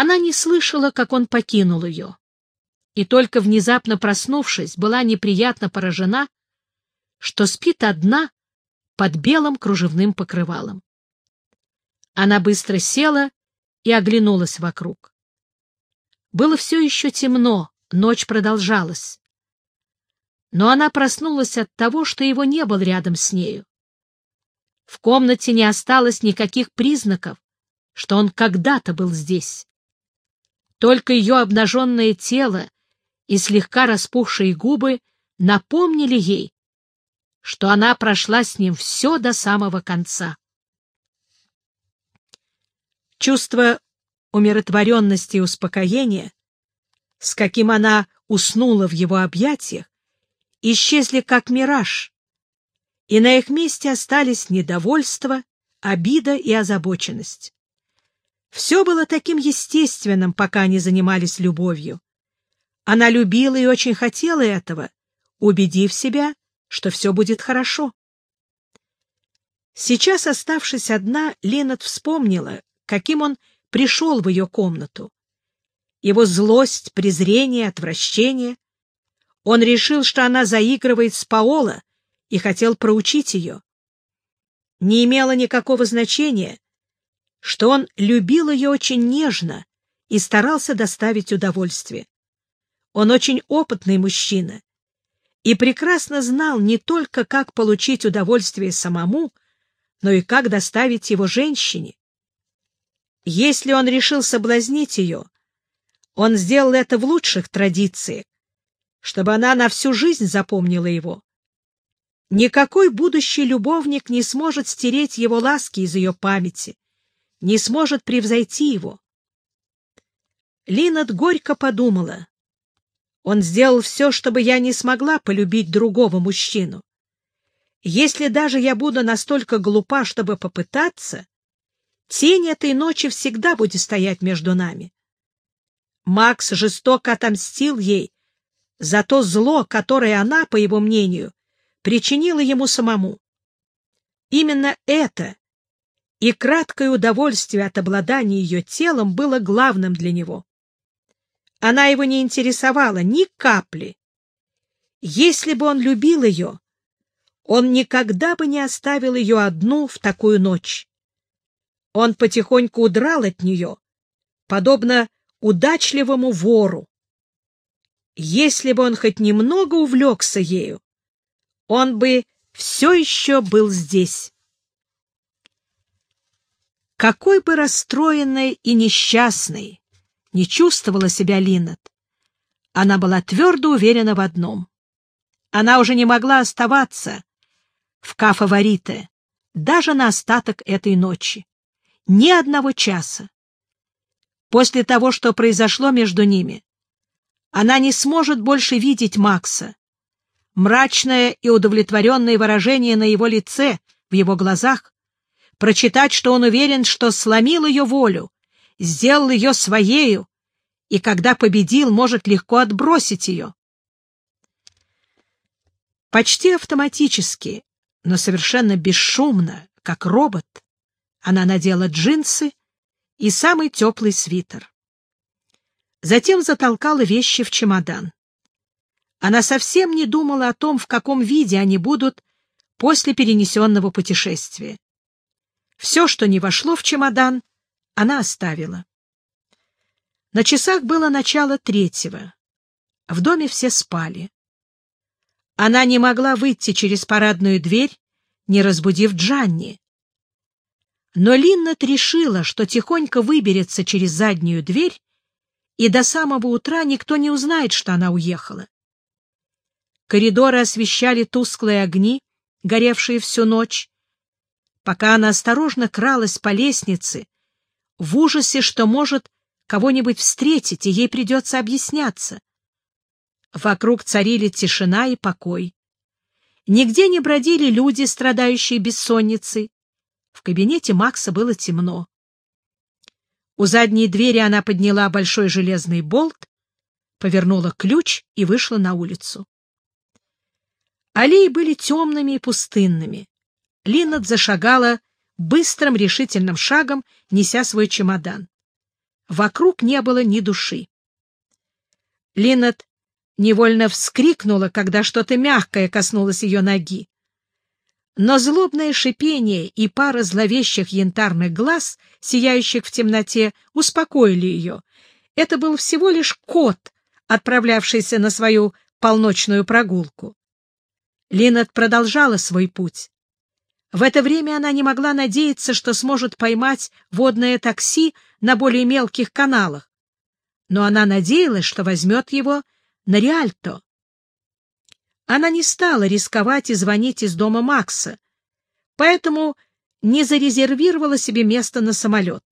Она не слышала, как он покинул ее, и только внезапно проснувшись, была неприятно поражена, что спит одна под белым кружевным покрывалом. Она быстро села и оглянулась вокруг. Было все еще темно, ночь продолжалась. Но она проснулась от того, что его не было рядом с нею. В комнате не осталось никаких признаков, что он когда-то был здесь. Только ее обнаженное тело и слегка распухшие губы напомнили ей, что она прошла с ним все до самого конца. Чувство умиротворенности и успокоения, с каким она уснула в его объятиях, исчезли как мираж, и на их месте остались недовольство, обида и озабоченность. Все было таким естественным, пока они занимались любовью. Она любила и очень хотела этого, убедив себя, что все будет хорошо. Сейчас, оставшись одна, Ленат вспомнила, каким он пришел в ее комнату. Его злость, презрение, отвращение. Он решил, что она заигрывает с Паоло, и хотел проучить ее. Не имело никакого значения, что он любил ее очень нежно и старался доставить удовольствие. Он очень опытный мужчина и прекрасно знал не только, как получить удовольствие самому, но и как доставить его женщине. Если он решил соблазнить ее, он сделал это в лучших традициях, чтобы она на всю жизнь запомнила его. Никакой будущий любовник не сможет стереть его ласки из ее памяти, не сможет превзойти его. Линет горько подумала. Он сделал все, чтобы я не смогла полюбить другого мужчину. Если даже я буду настолько глупа, чтобы попытаться, тень этой ночи всегда будет стоять между нами. Макс жестоко отомстил ей за то зло, которое она, по его мнению, причинила ему самому. Именно это и краткое удовольствие от обладания ее телом было главным для него. Она его не интересовала ни капли. Если бы он любил ее, он никогда бы не оставил ее одну в такую ночь. Он потихоньку удрал от нее, подобно удачливому вору. Если бы он хоть немного увлекся ею, он бы все еще был здесь. Какой бы расстроенной и несчастной не чувствовала себя Линнет, она была твердо уверена в одном. Она уже не могла оставаться в кафе даже на остаток этой ночи. Ни одного часа. После того, что произошло между ними, она не сможет больше видеть Макса. Мрачное и удовлетворенное выражение на его лице, в его глазах, прочитать, что он уверен, что сломил ее волю, сделал ее своею, и когда победил, может легко отбросить ее. Почти автоматически, но совершенно бесшумно, как робот, она надела джинсы и самый теплый свитер. Затем затолкала вещи в чемодан. Она совсем не думала о том, в каком виде они будут после перенесенного путешествия. Все, что не вошло в чемодан, она оставила. На часах было начало третьего. В доме все спали. Она не могла выйти через парадную дверь, не разбудив Джанни. Но Линнет решила, что тихонько выберется через заднюю дверь, и до самого утра никто не узнает, что она уехала. Коридоры освещали тусклые огни, горевшие всю ночь, пока она осторожно кралась по лестнице, в ужасе, что может кого-нибудь встретить, и ей придется объясняться. Вокруг царили тишина и покой. Нигде не бродили люди, страдающие бессонницей. В кабинете Макса было темно. У задней двери она подняла большой железный болт, повернула ключ и вышла на улицу. Аллеи были темными и пустынными. Линнет зашагала быстрым решительным шагом, неся свой чемодан. Вокруг не было ни души. Линнет невольно вскрикнула, когда что-то мягкое коснулось ее ноги. Но злобное шипение и пара зловещих янтарных глаз, сияющих в темноте, успокоили ее. Это был всего лишь кот, отправлявшийся на свою полночную прогулку. Линнет продолжала свой путь. В это время она не могла надеяться, что сможет поймать водное такси на более мелких каналах, но она надеялась, что возьмет его на Риальто. Она не стала рисковать и звонить из дома Макса, поэтому не зарезервировала себе место на самолет.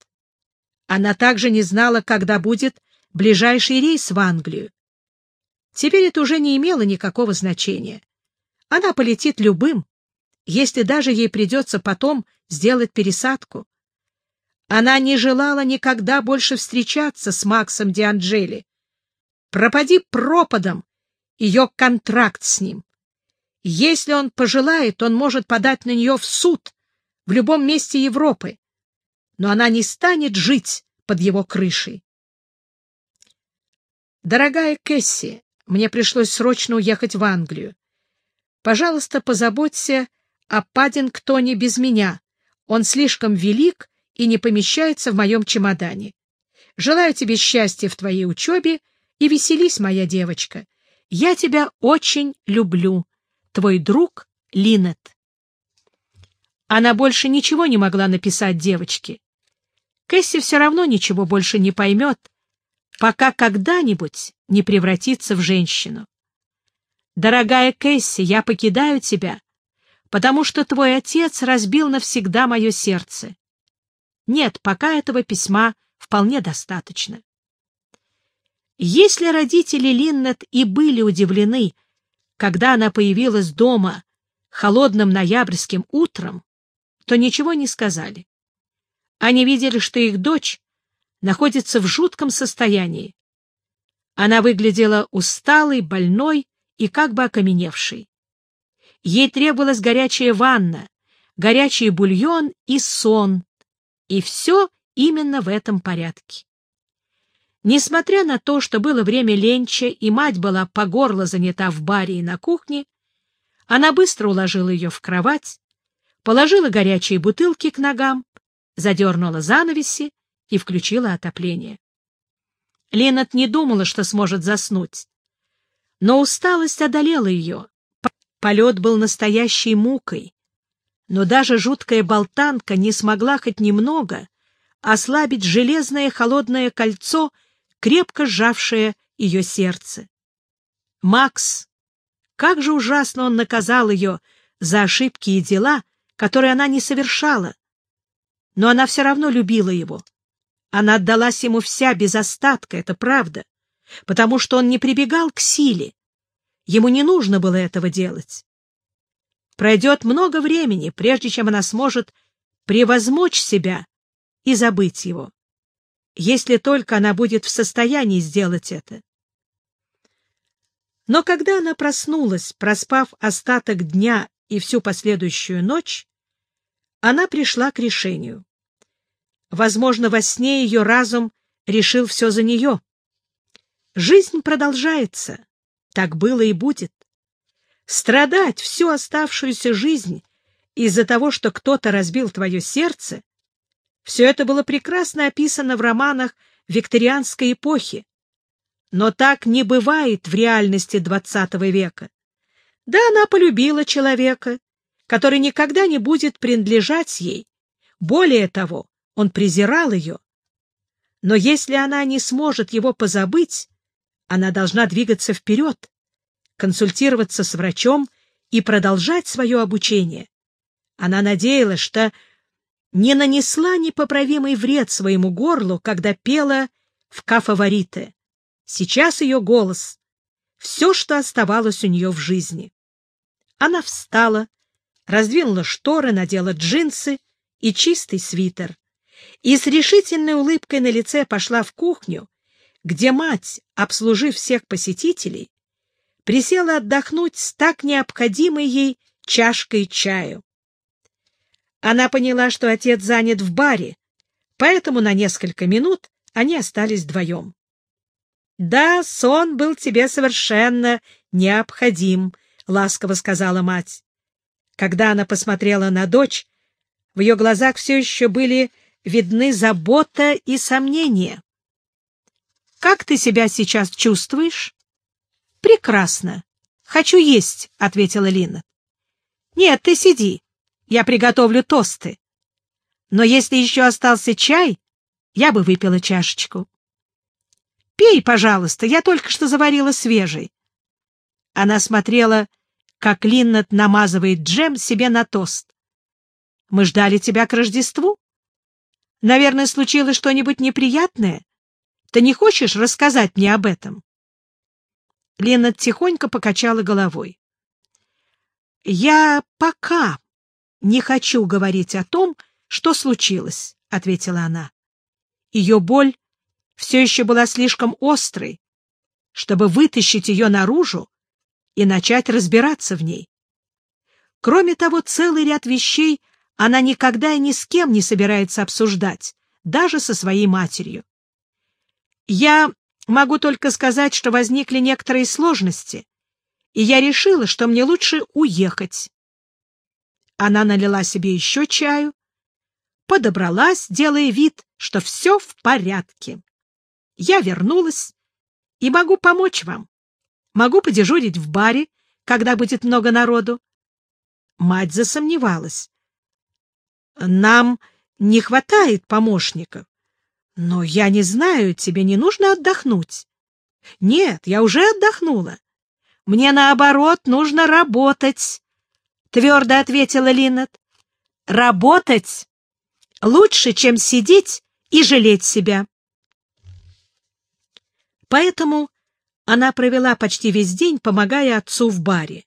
Она также не знала, когда будет ближайший рейс в Англию. Теперь это уже не имело никакого значения. Она полетит любым, если даже ей придется потом сделать пересадку. Она не желала никогда больше встречаться с Максом Дианджели. Пропади пропадом ее контракт с ним. Если он пожелает, он может подать на нее в суд в любом месте Европы, но она не станет жить под его крышей. Дорогая Кэсси, мне пришлось срочно уехать в Англию. Пожалуйста, позаботься о Паддингтоне без меня. Он слишком велик и не помещается в моем чемодане. Желаю тебе счастья в твоей учебе и веселись, моя девочка. Я тебя очень люблю. Твой друг Линет. Она больше ничего не могла написать девочке. Кэсси все равно ничего больше не поймет, пока когда-нибудь не превратится в женщину. Дорогая Кэсси, я покидаю тебя, потому что твой отец разбил навсегда мое сердце. Нет, пока этого письма вполне достаточно. Если родители Линнет и были удивлены, когда она появилась дома холодным ноябрьским утром, то ничего не сказали. Они видели, что их дочь находится в жутком состоянии. Она выглядела усталой, больной и как бы окаменевшей. Ей требовалась горячая ванна, горячий бульон и сон, и все именно в этом порядке. Несмотря на то, что было время ленча, и мать была по горло занята в баре и на кухне, она быстро уложила ее в кровать, положила горячие бутылки к ногам, задернула занавеси и включила отопление. Ленат не думала, что сможет заснуть, но усталость одолела ее. Полет был настоящей мукой, но даже жуткая болтанка не смогла хоть немного ослабить железное холодное кольцо, крепко сжавшее ее сердце. Макс, как же ужасно он наказал ее за ошибки и дела, которые она не совершала. Но она все равно любила его. Она отдалась ему вся без остатка, это правда, потому что он не прибегал к силе. Ему не нужно было этого делать. Пройдет много времени, прежде чем она сможет превозмочь себя и забыть его, если только она будет в состоянии сделать это. Но когда она проснулась, проспав остаток дня и всю последующую ночь, она пришла к решению. Возможно, во сне ее разум решил все за нее. Жизнь продолжается. Так было и будет. Страдать всю оставшуюся жизнь из-за того, что кто-то разбил твое сердце, все это было прекрасно описано в романах викторианской эпохи. Но так не бывает в реальности XX века. Да, она полюбила человека, который никогда не будет принадлежать ей. Более того, он презирал ее. Но если она не сможет его позабыть, она должна двигаться вперед, консультироваться с врачом и продолжать свое обучение. Она надеялась, что не нанесла непоправимый вред своему горлу, когда пела в «Ка-фаворите». Сейчас ее голос — все, что оставалось у нее в жизни. Она встала, раздвинула шторы, надела джинсы и чистый свитер и с решительной улыбкой на лице пошла в кухню, где мать, обслужив всех посетителей, присела отдохнуть с так необходимой ей чашкой чаю. Она поняла, что отец занят в баре, поэтому на несколько минут они остались вдвоем. — Да, сон был тебе совершенно необходим, — ласково сказала мать. Когда она посмотрела на дочь, в ее глазах все еще были видны забота и сомнения. — Как ты себя сейчас чувствуешь? — Прекрасно. Хочу есть, — ответила Лина. — Нет, ты сиди. Я приготовлю тосты. Но если еще остался чай, я бы выпила чашечку. Пей, пожалуйста, я только что заварила свежий. Она смотрела, как Линнет намазывает джем себе на тост. Мы ждали тебя к Рождеству. Наверное, случилось что-нибудь неприятное. Ты не хочешь рассказать мне об этом? Линнет тихонько покачала головой. Я пока не хочу говорить о том, что случилось, — ответила она. Ее боль все еще была слишком острой, чтобы вытащить ее наружу и начать разбираться в ней. Кроме того, целый ряд вещей она никогда и ни с кем не собирается обсуждать, даже со своей матерью. Я могу только сказать, что возникли некоторые сложности, и я решила, что мне лучше уехать. Она налила себе еще чаю, подобралась, делая вид, что все в порядке. Я вернулась и могу помочь вам. Могу подежурить в баре, когда будет много народу. Мать засомневалась. Нам не хватает помощников. Но я не знаю, тебе не нужно отдохнуть. Нет, я уже отдохнула. Мне, наоборот, нужно работать, — твердо ответила Линнет. Работать лучше, чем сидеть и жалеть себя. Поэтому она провела почти весь день, помогая отцу в баре.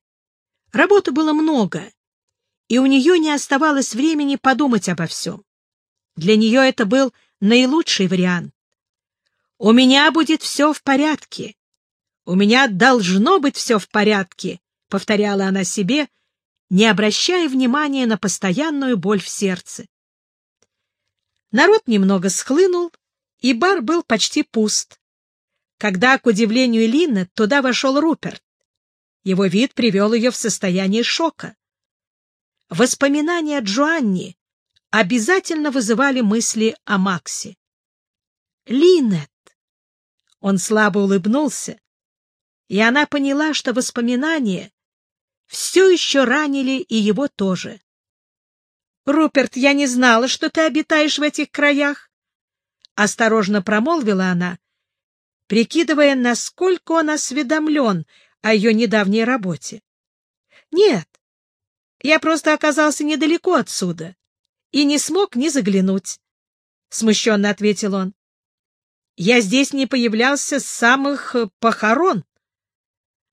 Работы было много, и у нее не оставалось времени подумать обо всем. Для нее это был наилучший вариант. «У меня будет все в порядке. У меня должно быть все в порядке», — повторяла она себе, не обращая внимания на постоянную боль в сердце. Народ немного схлынул, и бар был почти пуст. Когда, к удивлению Лины, туда вошел Руперт. Его вид привел ее в состояние шока. Воспоминания о Джоанне обязательно вызывали мысли о Максе. «Линет!» Он слабо улыбнулся, и она поняла, что воспоминания все еще ранили и его тоже. «Руперт, я не знала, что ты обитаешь в этих краях!» Осторожно промолвила она, прикидывая, насколько он осведомлен о ее недавней работе. «Нет, я просто оказался недалеко отсюда и не смог ни заглянуть», — смущенно ответил он. «Я здесь не появлялся с самых э, похорон.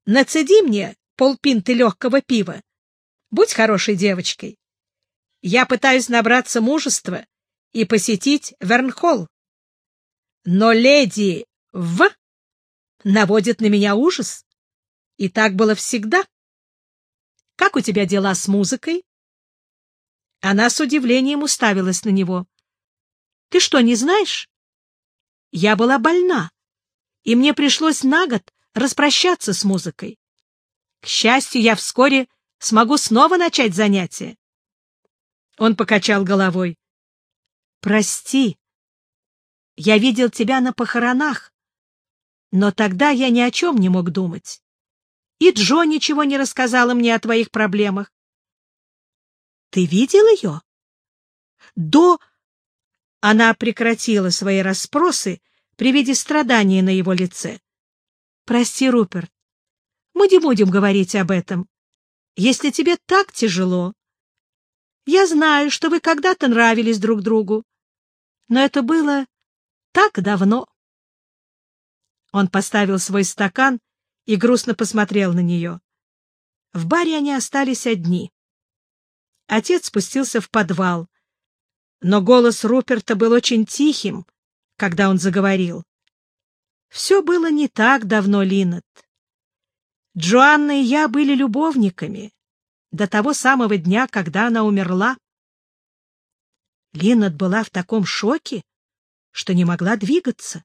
Нацеди мне полпинты легкого пива. Будь хорошей девочкой. Я пытаюсь набраться мужества и посетить Вернхолл. Но леди В наводит на меня ужас. И так было всегда. Как у тебя дела с музыкой? Она с удивлением уставилась на него. Ты что, не знаешь? Я была больна, и мне пришлось на год распрощаться с музыкой. К счастью, я вскоре смогу снова начать занятия. Он покачал головой. «Прости, я видел тебя на похоронах, но тогда я ни о чем не мог думать. И Джо ничего не рассказала мне о твоих проблемах. Ты видел ее? До... Она прекратила свои расспросы при виде страдания на его лице. Прости, Руперт, мы не будем говорить об этом. Если тебе так тяжело, я знаю, что вы когда-то нравились друг другу, но это было так давно. Он поставил свой стакан и грустно посмотрел на нее. В баре они остались одни. Отец спустился в подвал, но голос Руперта был очень тихим, когда он заговорил. Все было не так давно, Линнет. Джоанна и я были любовниками до того самого дня, когда она умерла. Линнет была в таком шоке, что не могла двигаться.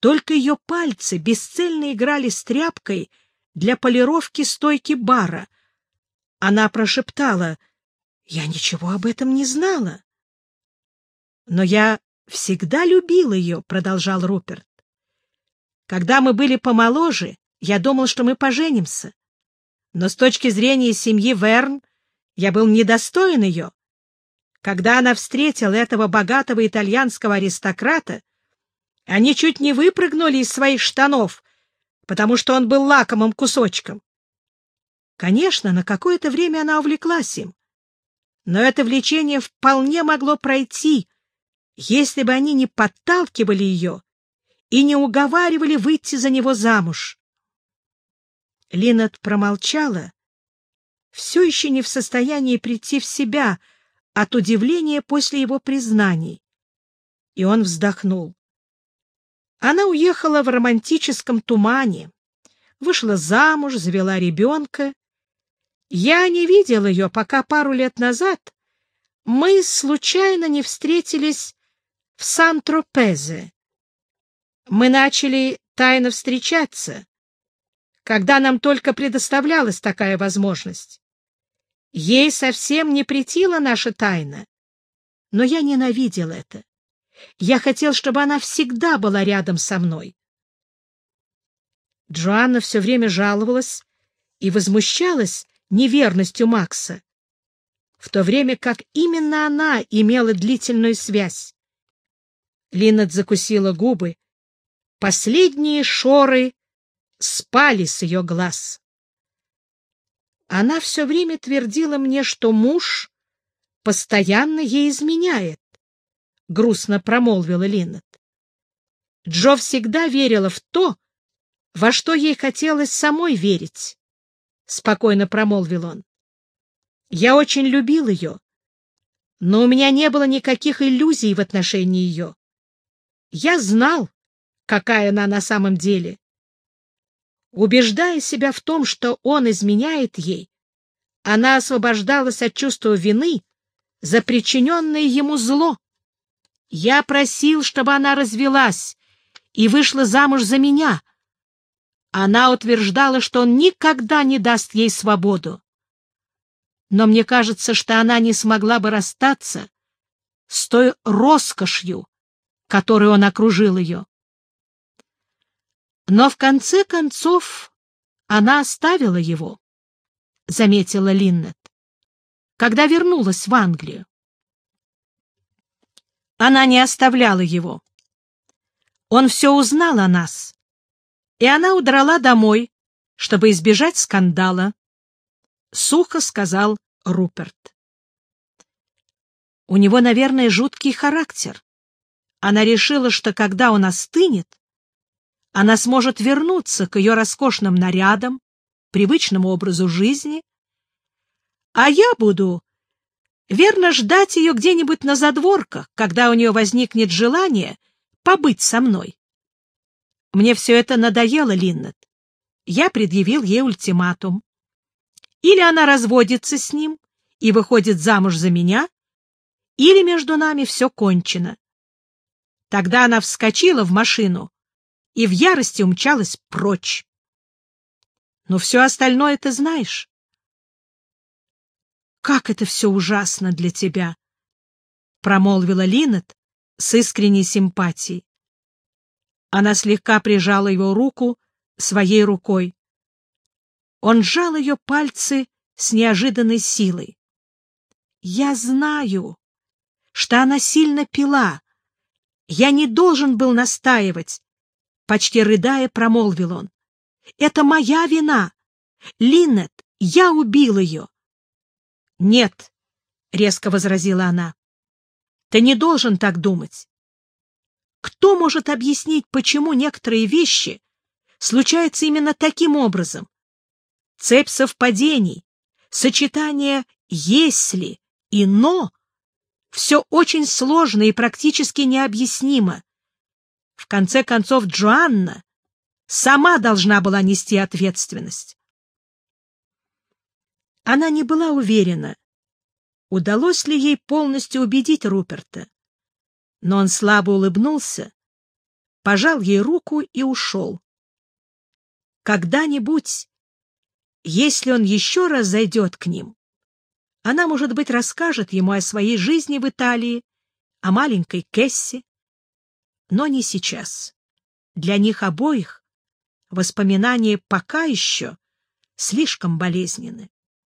Только ее пальцы бесцельно играли с тряпкой для полировки стойки бара. Она прошептала, «Я ничего об этом не знала». «Но я всегда любил ее», — продолжал Руперт. «Когда мы были помоложе, я думал, что мы поженимся. Но с точки зрения семьи Верн я был недостоин ее. Когда она встретила этого богатого итальянского аристократа, они чуть не выпрыгнули из своих штанов, потому что он был лакомым кусочком. Конечно, на какое-то время она увлеклась им, но это влечение вполне могло пройти, если бы они не подталкивали ее и не уговаривали выйти за него замуж. Линет промолчала, все еще не в состоянии прийти в себя от удивления после его признаний. И он вздохнул. Она уехала в романтическом тумане, вышла замуж, завела ребенка. Я не видел ее, пока пару лет назад мы случайно не встретились в Сан-Тропезе. Мы начали тайно встречаться, когда нам только предоставлялась такая возможность. Ей совсем не претила наша тайна, но я ненавидел это. Я хотел, чтобы она всегда была рядом со мной. Джоанна все время жаловалась и возмущалась неверностью Макса, в то время как именно она имела длительную связь. Линнет закусила губы. Последние шоры спали с ее глаз. Она все время твердила мне, что муж постоянно ей изменяет грустно промолвила Линнет. Джо всегда верила в то, во что ей хотелось самой верить, — спокойно промолвил он. Я очень любил ее, но у меня не было никаких иллюзий в отношении ее. Я знал, какая она на самом деле. Убеждая себя в том, что он изменяет ей, она освобождалась от чувства вины за причиненное ему зло. Я просил, чтобы она развелась и вышла замуж за меня. Она утверждала, что он никогда не даст ей свободу. Но мне кажется, что она не смогла бы расстаться с той роскошью, которой он окружил ее. Но в конце концов она оставила его, — заметила Линнет, когда вернулась в Англию. Она не оставляла его. Он все узнал о нас, и она удрала домой, чтобы избежать скандала. Сухо сказал Руперт. У него, наверное, жуткий характер. Она решила, что когда он остынет, она сможет вернуться к ее роскошным нарядам, привычному образу жизни, а я буду Верно, ждать ее где-нибудь на задворках, когда у нее возникнет желание побыть со мной. Мне все это надоело, Линнет. Я предъявил ей ультиматум. Или она разводится с ним и выходит замуж за меня, или между нами все кончено. Тогда она вскочила в машину и в ярости умчалась прочь. Но все остальное ты знаешь. Как это все ужасно для тебя! — промолвила Линет с искренней симпатией. Она слегка прижала его руку своей рукой. Он сжал ее пальцы с неожиданной силой. «Я знаю, что она сильно пила. Я не должен был настаивать», — почти рыдая промолвил он. «Это моя вина. Линнет, я убил ее. «Нет», — резко возразила она, — «ты не должен так думать. Кто может объяснить, почему некоторые вещи случаются именно таким образом? Цепь совпадений, сочетание «если» и «но» — все очень сложно и практически необъяснимо. В конце концов, Джоанна сама должна была нести ответственность. Она не была уверена, удалось ли ей полностью убедить Руперта. Но он слабо улыбнулся, пожал ей руку и ушел. Когда-нибудь, если он еще раз зайдет к ним, она, может быть, расскажет ему о своей жизни в Италии, о маленькой Кессе, но не сейчас. Для них обоих воспоминания пока еще слишком болезненны.